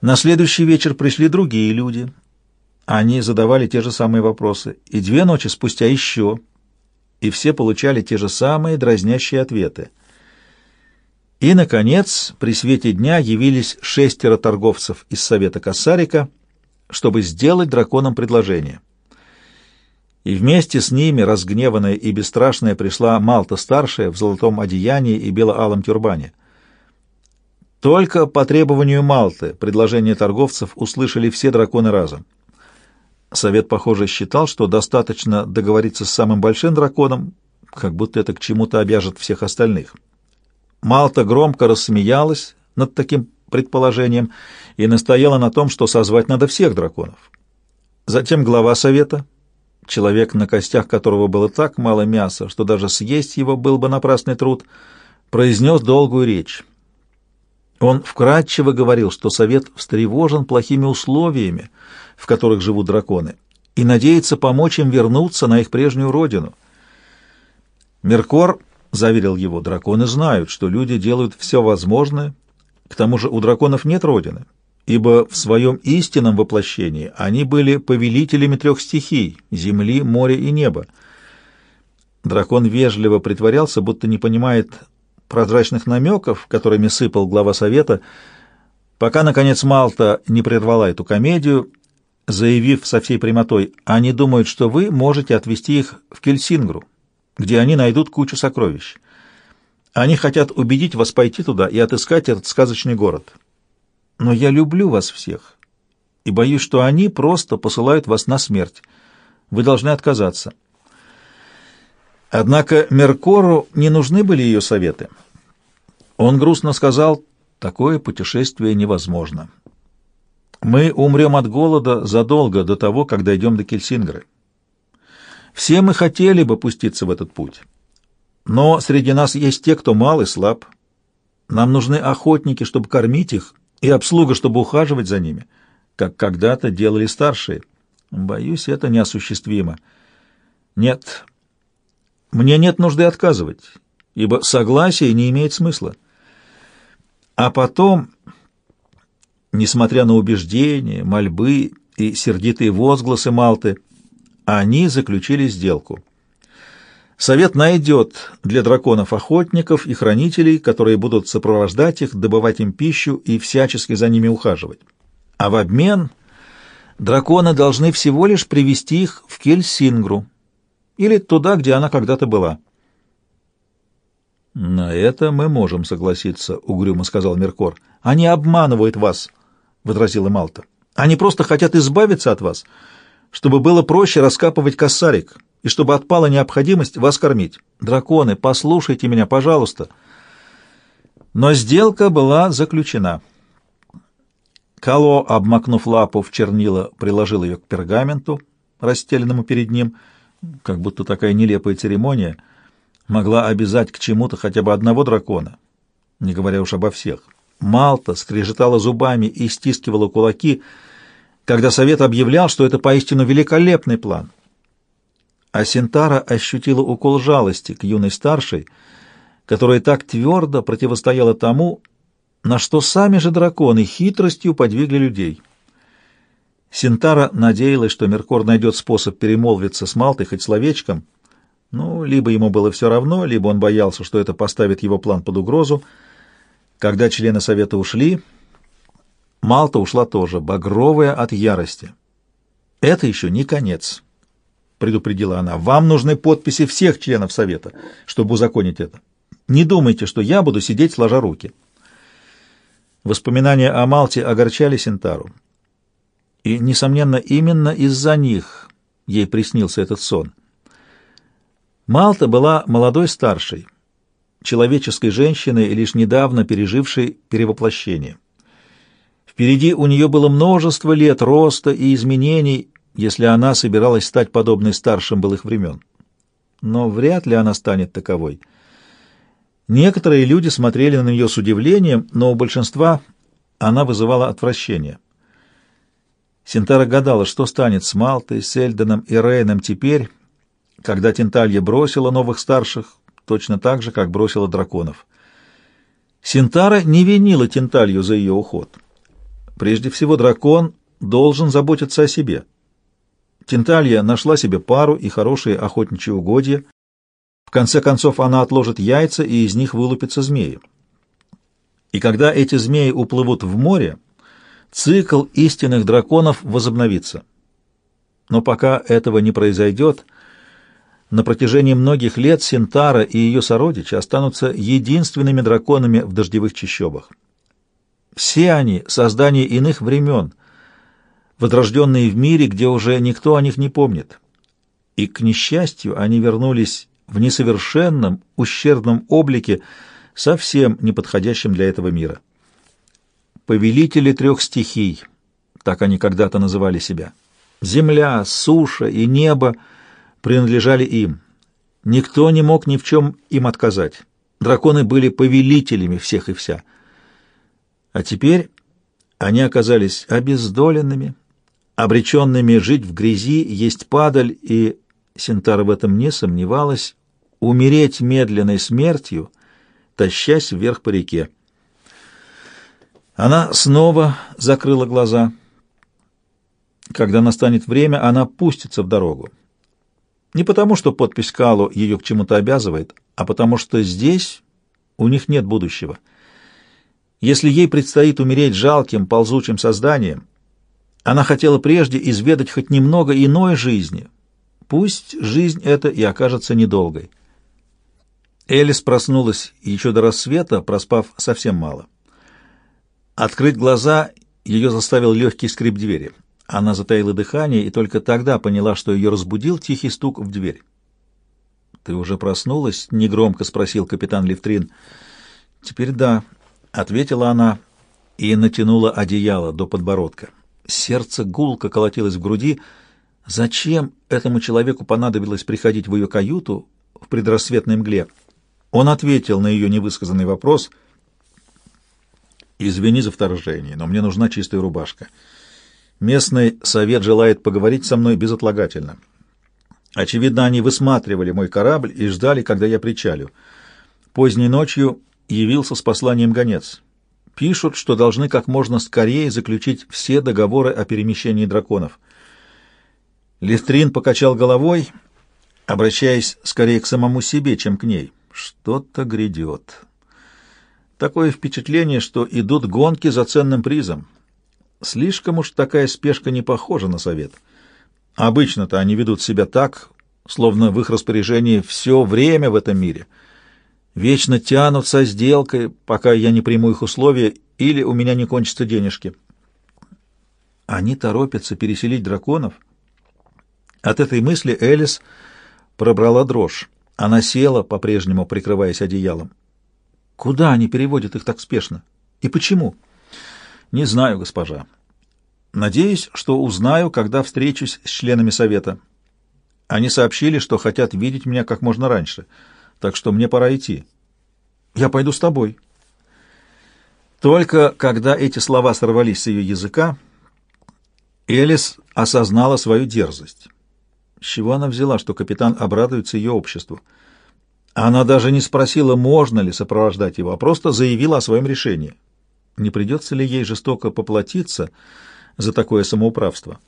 На следующий вечер пришли другие люди. Они задавали те же самые вопросы. И две ночи спустя еще. И все получали те же самые дразнящие ответы. И, наконец, при свете дня явились шестеро торговцев из Совета Кассарика, чтобы сделать драконам предложение. И вместе с ними, разгневанная и бесстрашная, пришла Малта-старшая в золотом одеянии и бело-алом тюрбане. Только по требованию Малты предложение торговцев услышали все драконы разом. Совет, похоже, считал, что достаточно договориться с самым большим драконом, как будто это к чему-то обяжет всех остальных. Малта громко рассмеялась над таким предположением и настояла на том, что созвать надо всех драконов. Затем глава совета, человек, на костях которого было так мало мяса, что даже съесть его был бы напрасный труд, произнес долгую речь. Он вкратчиво говорил, что совет встревожен плохими условиями, в которых живут драконы, и надеется помочь им вернуться на их прежнюю родину. Меркор заверил его, драконы знают, что люди делают все возможное, к тому же у драконов нет родины, ибо в своем истинном воплощении они были повелителями трех стихий — земли, моря и неба. Дракон вежливо притворялся, будто не понимает прозрачных намеков, которыми сыпал глава совета, пока, наконец, Малта не прервала эту комедию, заявив со всей прямотой, «Они думают, что вы можете отвезти их в Кельсингру, где они найдут кучу сокровищ. Они хотят убедить вас пойти туда и отыскать этот сказочный город. Но я люблю вас всех и боюсь, что они просто посылают вас на смерть. Вы должны отказаться». Однако Меркору не нужны были ее советы. Он грустно сказал, такое путешествие невозможно. Мы умрем от голода задолго до того, как дойдем до Кельсингры. Все мы хотели бы пуститься в этот путь. Но среди нас есть те, кто мал и слаб. Нам нужны охотники, чтобы кормить их, и обслуга, чтобы ухаживать за ними, как когда-то делали старшие. Боюсь, это неосуществимо. Нет, мне нет нужды отказывать, ибо согласие не имеет смысла. А потом, несмотря на убеждения, мольбы и сердитые возгласы Малты, они заключили сделку. Совет найдет для драконов охотников и хранителей, которые будут сопровождать их, добывать им пищу и всячески за ними ухаживать. А в обмен драконы должны всего лишь привести их в Кельсингру, или туда, где она когда-то была. «На это мы можем согласиться», — угрюмо сказал Меркор. «Они обманывают вас», — возразила Малта. «Они просто хотят избавиться от вас, чтобы было проще раскапывать косарик и чтобы отпала необходимость вас кормить. Драконы, послушайте меня, пожалуйста». Но сделка была заключена. Кало, обмакнув лапу в чернила, приложил ее к пергаменту, расстеленному перед ним — как будто такая нелепая церемония могла обязать к чему-то хотя бы одного дракона, не говоря уж обо всех. Малта скрежетала зубами и стискивала кулаки, когда совет объявлял, что это поистину великолепный план. А Синтара ощутила укол жалости к юной старшей, которая так твердо противостояла тому, на что сами же драконы хитростью подвигли людей. Синтара надеялась, что Меркор найдет способ перемолвиться с Малтой хоть словечком. Ну, либо ему было все равно, либо он боялся, что это поставит его план под угрозу. Когда члены совета ушли, Малта ушла тоже, багровая от ярости. «Это еще не конец», — предупредила она. «Вам нужны подписи всех членов совета, чтобы узаконить это. Не думайте, что я буду сидеть сложа руки». Воспоминания о Малте огорчали Синтару. И, несомненно, именно из-за них ей приснился этот сон. Малта была молодой старшей, человеческой женщиной, лишь недавно пережившей перевоплощение. Впереди у нее было множество лет роста и изменений, если она собиралась стать подобной старшим былых времен. Но вряд ли она станет таковой. Некоторые люди смотрели на нее с удивлением, но у большинства она вызывала отвращение. Синтара гадала, что станет с Малтой, Сельденом и Рейном теперь, когда Тенталья бросила новых старших, точно так же, как бросила драконов. Синтара не винила Тенталью за ее уход. Прежде всего, дракон должен заботиться о себе. Тенталья нашла себе пару и хорошие охотничьи угодья. В конце концов, она отложит яйца, и из них вылупятся змеи. И когда эти змеи уплывут в море, цикл истинных драконов возобновится. Но пока этого не произойдет, на протяжении многих лет Синтара и ее сородичи останутся единственными драконами в дождевых чащобах. Все они — создания иных времен, возрожденные в мире, где уже никто о них не помнит. И, к несчастью, они вернулись в несовершенном, ущербном облике, совсем неподходящем для этого мира. Повелители трех стихий, так они когда-то называли себя. Земля, суша и небо принадлежали им. Никто не мог ни в чем им отказать. Драконы были повелителями всех и вся. А теперь они оказались обездоленными, обреченными жить в грязи, есть падаль, и, Синтара в этом не сомневалась, умереть медленной смертью, тащась вверх по реке. Она снова закрыла глаза. Когда настанет время, она пустится в дорогу. Не потому, что подпись Калу ее к чему-то обязывает, а потому что здесь у них нет будущего. Если ей предстоит умереть жалким, ползучим созданием, она хотела прежде изведать хоть немного иной жизни. Пусть жизнь эта и окажется недолгой. Элис проснулась еще до рассвета, проспав совсем мало. Открыть глаза ее заставил легкий скрип двери. Она затаила дыхание и только тогда поняла, что ее разбудил тихий стук в дверь. «Ты уже проснулась?» — негромко спросил капитан Левтрин. «Теперь да», — ответила она и натянула одеяло до подбородка. Сердце гулко колотилось в груди. Зачем этому человеку понадобилось приходить в ее каюту в предрассветной мгле? Он ответил на ее невысказанный вопрос. «Извини за вторжение, но мне нужна чистая рубашка. Местный совет желает поговорить со мной безотлагательно. Очевидно, они высматривали мой корабль и ждали, когда я причалю. Поздней ночью явился с посланием гонец» пишут, что должны как можно скорее заключить все договоры о перемещении драконов. Листрин покачал головой, обращаясь скорее к самому себе, чем к ней. Что-то грядет. Такое впечатление, что идут гонки за ценным призом. Слишком уж такая спешка не похожа на совет. Обычно-то они ведут себя так, словно в их распоряжении все время в этом мире — Вечно тянут со сделкой, пока я не приму их условия, или у меня не кончатся денежки. Они торопятся переселить драконов. От этой мысли Элис пробрала дрожь. Она села, по-прежнему прикрываясь одеялом. Куда они переводят их так спешно? И почему? Не знаю, госпожа. Надеюсь, что узнаю, когда встречусь с членами совета. Они сообщили, что хотят видеть меня как можно раньше — так что мне пора идти. Я пойду с тобой. Только когда эти слова сорвались с ее языка, Элис осознала свою дерзость. С чего она взяла, что капитан обрадуется ее обществу? Она даже не спросила, можно ли сопровождать его, а просто заявила о своем решении. Не придется ли ей жестоко поплатиться за такое самоуправство?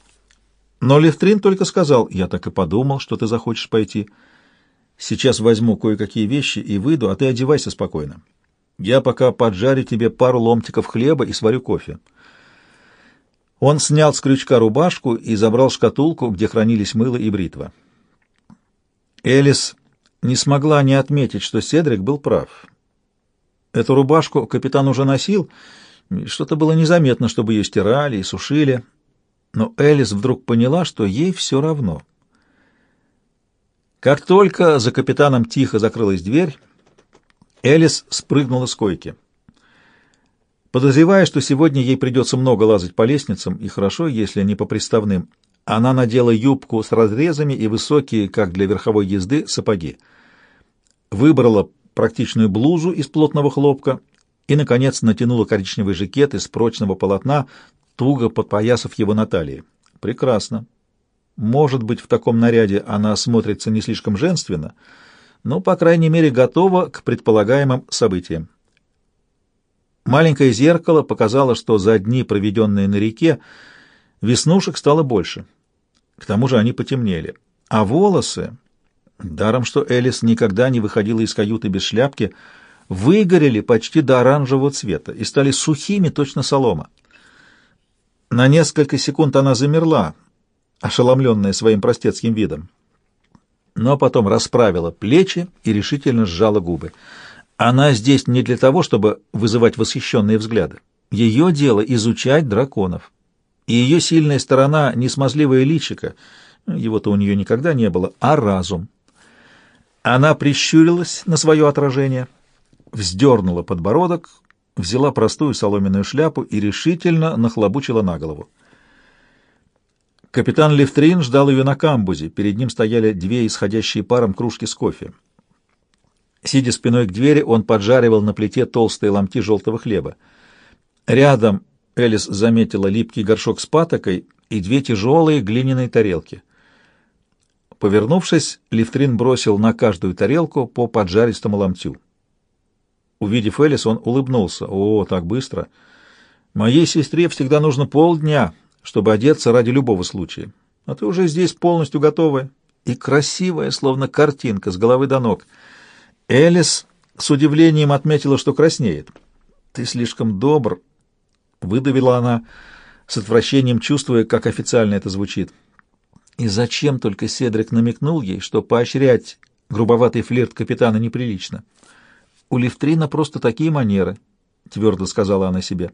Но Левтрин только сказал, «Я так и подумал, что ты захочешь пойти». Сейчас возьму кое-какие вещи и выйду, а ты одевайся спокойно. Я пока поджарю тебе пару ломтиков хлеба и сварю кофе». Он снял с крючка рубашку и забрал шкатулку, где хранились мыло и бритва. Элис не смогла не отметить, что Седрик был прав. Эту рубашку капитан уже носил, что-то было незаметно, чтобы ее стирали и сушили, но Элис вдруг поняла, что ей все равно — как только за капитаном тихо закрылась дверь, Элис спрыгнула с койки. Подозревая, что сегодня ей придется много лазать по лестницам, и хорошо, если не по приставным, она надела юбку с разрезами и высокие, как для верховой езды, сапоги. Выбрала практичную блузу из плотного хлопка и, наконец, натянула коричневый жакет из прочного полотна, туго подпоясав его на талии. Прекрасно. Может быть, в таком наряде она смотрится не слишком женственно, но, по крайней мере, готова к предполагаемым событиям. Маленькое зеркало показало, что за дни, проведенные на реке, веснушек стало больше. К тому же они потемнели. А волосы, даром что Элис никогда не выходила из каюты без шляпки, выгорели почти до оранжевого цвета и стали сухими, точно солома. На несколько секунд она замерла, ошеломленная своим простецким видом, но потом расправила плечи и решительно сжала губы. Она здесь не для того, чтобы вызывать восхищенные взгляды. Ее дело — изучать драконов. И ее сильная сторона — не смазливое личико, его-то у нее никогда не было, а разум. Она прищурилась на свое отражение, вздернула подбородок, взяла простую соломенную шляпу и решительно нахлобучила на голову. Капитан Левтрин ждал ее на камбузе. Перед ним стояли две исходящие паром кружки с кофе. Сидя спиной к двери, он поджаривал на плите толстые ломти желтого хлеба. Рядом Элис заметила липкий горшок с патокой и две тяжелые глиняные тарелки. Повернувшись, Левтрин бросил на каждую тарелку по поджаристому ломтю. Увидев Элис, он улыбнулся. «О, так быстро! Моей сестре всегда нужно полдня, чтобы одеться ради любого случая. А ты уже здесь полностью готовая и красивая, словно картинка с головы до ног». Элис с удивлением отметила, что краснеет. «Ты слишком добр», — выдавила она, с отвращением чувствуя, как официально это звучит. И зачем только Седрик намекнул ей, что поощрять грубоватый флирт капитана неприлично? У Левтрина просто такие манеры, — твердо сказала она себе.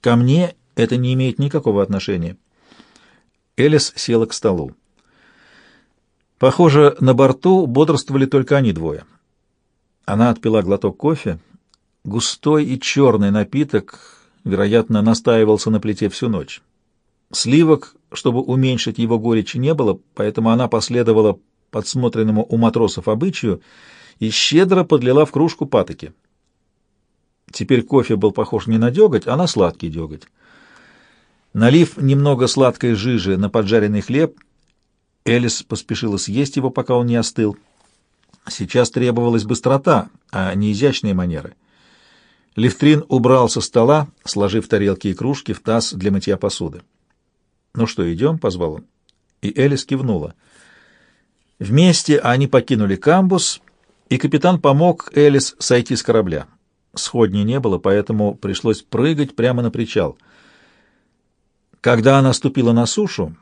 Ко мне это не имеет никакого отношения. Элис села к столу. Похоже, на борту бодрствовали только они двое. Она отпила глоток кофе. Густой и черный напиток, вероятно, настаивался на плите всю ночь. Сливок, чтобы уменьшить его горечь, не было, поэтому она последовала подсмотренному у матросов обычаю и щедро подлила в кружку патоки. Теперь кофе был похож не на деготь, а на сладкий деготь. Налив немного сладкой жижи на поджаренный хлеб, Элис поспешила съесть его, пока он не остыл. Сейчас требовалась быстрота, а не изящные манеры. Левтрин убрал со стола, сложив тарелки и кружки в таз для мытья посуды. «Ну что, идем?» — позвал он. И Элис кивнула. Вместе они покинули камбус, и капитан помог Элис сойти с корабля. Сходней не было, поэтому пришлось прыгать прямо на причал. Когда она ступила на сушу,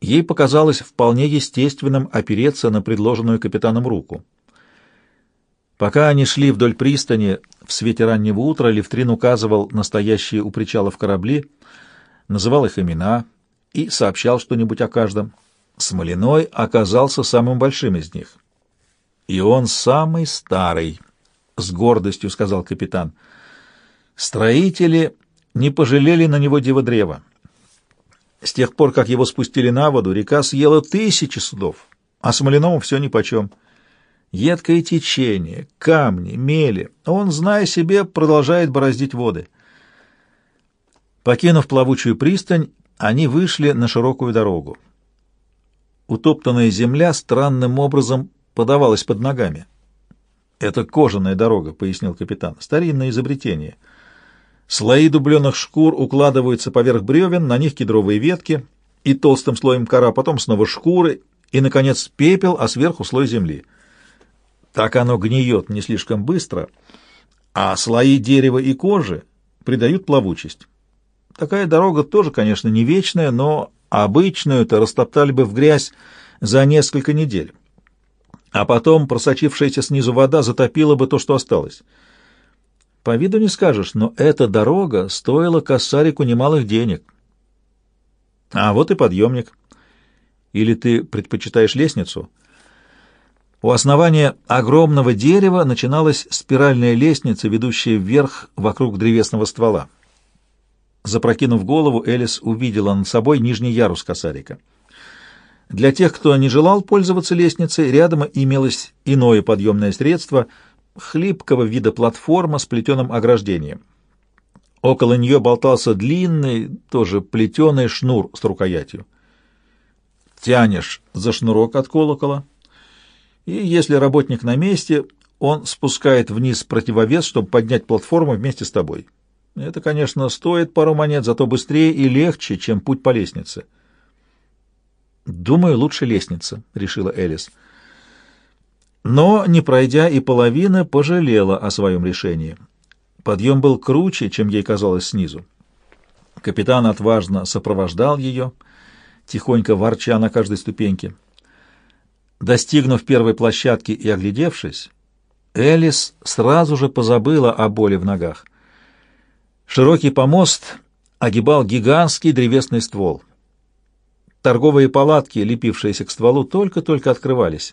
ей показалось вполне естественным опереться на предложенную капитаном руку. Пока они шли вдоль пристани в свете раннего утра, Левтрин указывал настоящие у причалов корабли, называл их имена и сообщал что-нибудь о каждом. Смолиной оказался самым большим из них. И он самый старый, — с гордостью сказал капитан. Строители не пожалели на него диво-древа. С тех пор, как его спустили на воду, река съела тысячи судов, а Смолиному все нипочем. Едкое течение, камни, мели. Он, зная себе, продолжает бороздить воды. Покинув плавучую пристань, они вышли на широкую дорогу. Утоптанная земля странным образом подавалась под ногами. «Это кожаная дорога», — пояснил капитан. «Старинное изобретение. Слои дубленых шкур укладываются поверх бревен, на них кедровые ветки и толстым слоем кора, потом снова шкуры и, наконец, пепел, а сверху слой земли. Так оно гниет не слишком быстро, а слои дерева и кожи придают плавучесть. Такая дорога тоже, конечно, не вечная, но обычную-то растоптали бы в грязь за несколько недель а потом просочившаяся снизу вода затопила бы то, что осталось. По виду не скажешь, но эта дорога стоила косарику немалых денег. А вот и подъемник. Или ты предпочитаешь лестницу? У основания огромного дерева начиналась спиральная лестница, ведущая вверх вокруг древесного ствола. Запрокинув голову, Элис увидела над собой нижний ярус косарика — для тех, кто не желал пользоваться лестницей, рядом имелось иное подъемное средство — хлипкого вида платформа с плетеным ограждением. Около нее болтался длинный, тоже плетеный шнур с рукоятью. Тянешь за шнурок от колокола, и если работник на месте, он спускает вниз противовес, чтобы поднять платформу вместе с тобой. Это, конечно, стоит пару монет, зато быстрее и легче, чем путь по лестнице. «Думаю, лучше лестница», — решила Элис. Но, не пройдя и половины, пожалела о своем решении. Подъем был круче, чем ей казалось снизу. Капитан отважно сопровождал ее, тихонько ворча на каждой ступеньке. Достигнув первой площадки и оглядевшись, Элис сразу же позабыла о боли в ногах. Широкий помост огибал гигантский древесный ствол. Торговые палатки, лепившиеся к стволу, только-только открывались.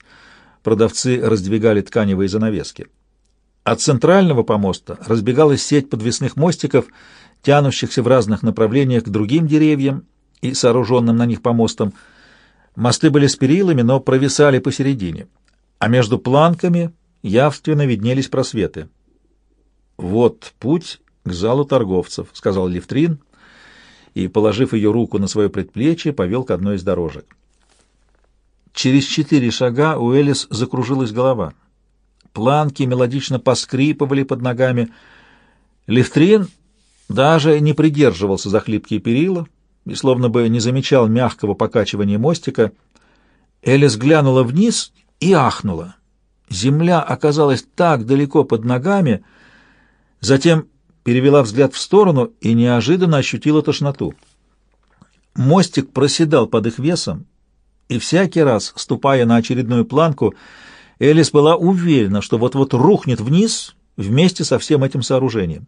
Продавцы раздвигали тканевые занавески. От центрального помоста разбегалась сеть подвесных мостиков, тянущихся в разных направлениях к другим деревьям и сооруженным на них помостам. Мосты были с перилами, но провисали посередине, а между планками явственно виднелись просветы. «Вот путь к залу торговцев», — сказал Левтрин, и, положив ее руку на свое предплечье, повел к одной из дорожек. Через четыре шага у Элис закружилась голова. Планки мелодично поскрипывали под ногами. Левтрин даже не придерживался за хлипкие перила и словно бы не замечал мягкого покачивания мостика. Элис глянула вниз и ахнула. Земля оказалась так далеко под ногами, затем перевела взгляд в сторону и неожиданно ощутила тошноту. Мостик проседал под их весом, и всякий раз, ступая на очередную планку, Элис была уверена, что вот-вот рухнет вниз вместе со всем этим сооружением.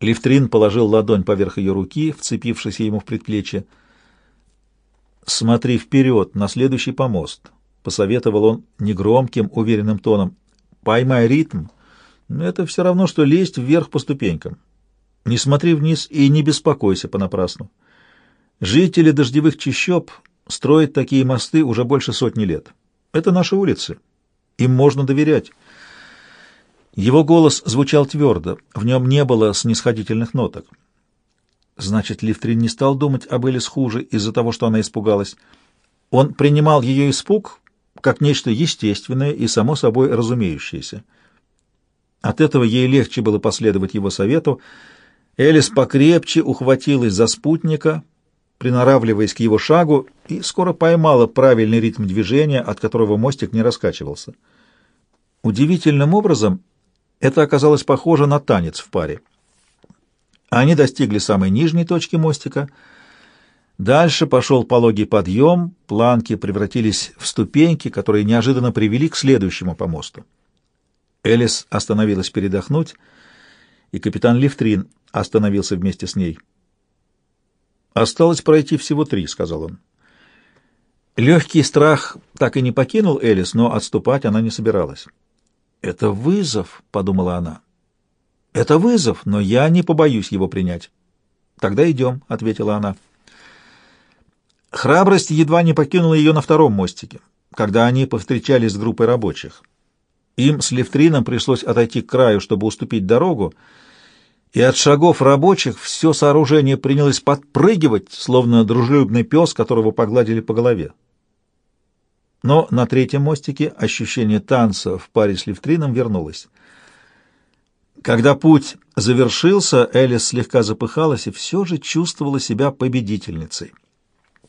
Лифтрин положил ладонь поверх ее руки, вцепившись ему в предплечье. «Смотри вперед, на следующий помост», — посоветовал он негромким, уверенным тоном. «Поймай ритм, это все равно, что лезть вверх по ступенькам. Не смотри вниз и не беспокойся понапрасну. Жители дождевых чащоб строят такие мосты уже больше сотни лет. Это наши улицы. Им можно доверять. Его голос звучал твердо, в нем не было снисходительных ноток. Значит, Лифтрин не стал думать об Элис хуже из-за того, что она испугалась. Он принимал ее испуг как нечто естественное и само собой разумеющееся. От этого ей легче было последовать его совету. Элис покрепче ухватилась за спутника, приноравливаясь к его шагу, и скоро поймала правильный ритм движения, от которого мостик не раскачивался. Удивительным образом это оказалось похоже на танец в паре. Они достигли самой нижней точки мостика. Дальше пошел пологий подъем, планки превратились в ступеньки, которые неожиданно привели к следующему помосту. Элис остановилась передохнуть, и капитан Лифтрин остановился вместе с ней. «Осталось пройти всего три», — сказал он. Легкий страх так и не покинул Элис, но отступать она не собиралась. «Это вызов», — подумала она. «Это вызов, но я не побоюсь его принять». «Тогда идем», — ответила она. Храбрость едва не покинула ее на втором мостике, когда они повстречались с группой рабочих. Им с Левтрином пришлось отойти к краю, чтобы уступить дорогу, и от шагов рабочих все сооружение принялось подпрыгивать, словно дружелюбный пес, которого погладили по голове. Но на третьем мостике ощущение танца в паре с Левтрином вернулось. Когда путь завершился, Элис слегка запыхалась и все же чувствовала себя победительницей.